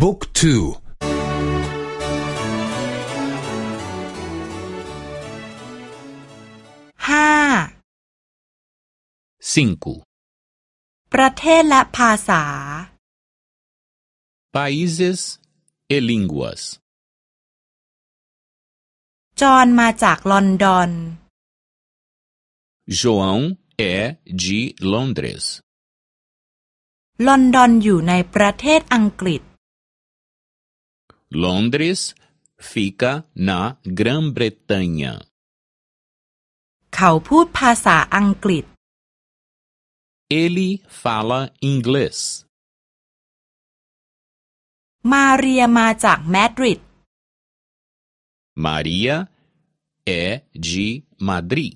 บุ๊กทูห้า cinco ประเทศและภาษา países e línguas จอห์นมาจากลอนดอน João é de Londres ลอนดอนอยู่ในประเทศอังกฤษ Londres fica na Grã-Bretanha เขาพูดภาษาอังกฤษ Ele fala inglês มาเรียมาจากมาดริด Maria é de Madrid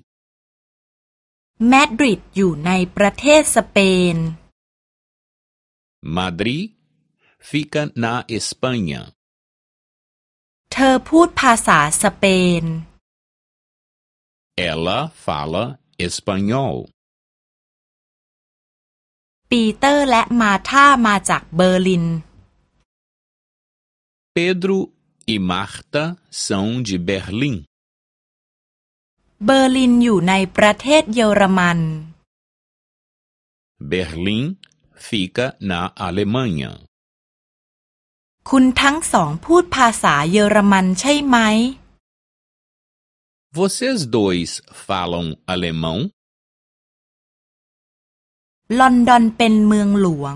มาดริดอยู่ในประเทศสเปน Madrid fica na Espanha เธอพูดภาษาสเปน Ela fala espanhol ปีเตอร์และมาธามาจากเบอร์ลิน Pedro e Marta são de Berlim เบอร์ลินอยู่ในประเทศเยอรมัน Berlim fica na Alemanha คุณทั้งสองพูดภาษาเยอรมันใช่ไหม Vocês dois falam alemão? ลอนดอนเป็นเมืองหลวง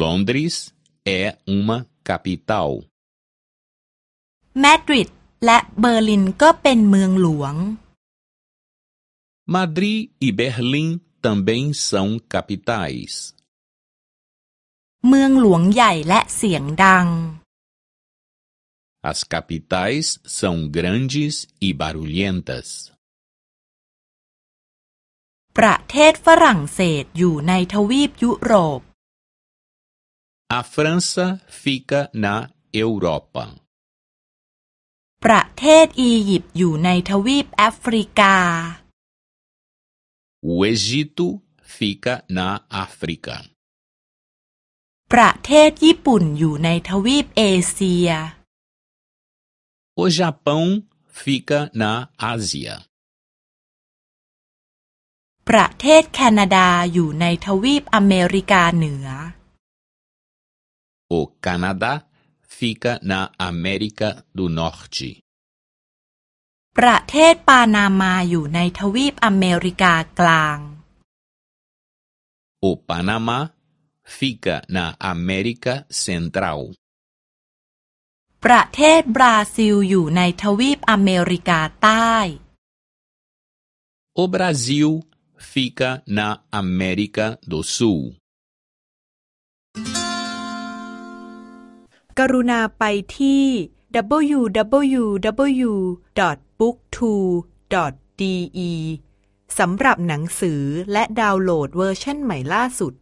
Londres é uma capital. มาดริดและเบอร์ลินก็เป็นเมืองหลวง Madrid e Berlim também são capitais. เมืองหลวงใหญ่และเสียงดัง As capitais são grandes e barulhentas. ประเทศฝรั่งเศสอยู่ในทวีปยุโรป A França fica na Europa. ประเทศอียิปต์อยู่ในทวีปแอฟริกา O Egito fica na África. ประเทศญี่ปุ่นอยู่ในทวีปเอเชีย O Japão fica na Ásia. ประเทศแคนาดาอยู่ในทวีปอเมริกาเหนือ O Canadá fica na América do Norte. ประเทศปานามาอยู่ในทวีปอเมริกากลาง O Panamá fica na América Central. ประเทศบราซิลอยู่ในทวีปอเมริกาใต้ O Brasil fica na América do Sul. กรุณาไปที่ www.booktwo.de สำหรับหนังสือและดาวน์โหลดเวอร์ชันใหม่ล่าสุด